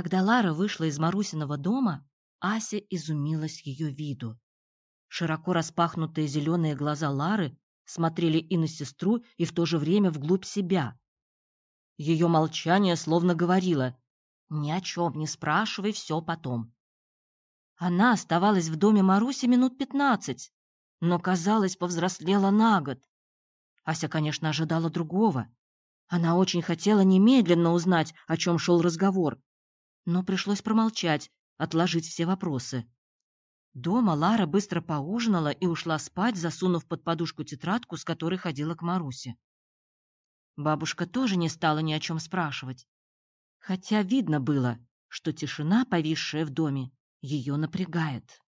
Когда Лара вышла из Марусиного дома, Ася изумилась ее виду. Широко распахнутые зеленые глаза Лары смотрели и на сестру, и в то же время вглубь себя. Ее молчание словно говорило «Ни о чем не спрашивай, все потом». Она оставалась в доме Маруси минут пятнадцать, но, казалось, повзрослела на год. Ася, конечно, ожидала другого. Она очень хотела немедленно узнать, о чем шел разговор, но пришлось промолчать, отложить все вопросы. Дома Лара быстро поужинала и ушла спать, засунув под подушку тетрадку, с которой ходила к Марусе. Бабушка тоже не стала ни о чем спрашивать, хотя видно было, что тишина, повисшая в доме, ее напрягает.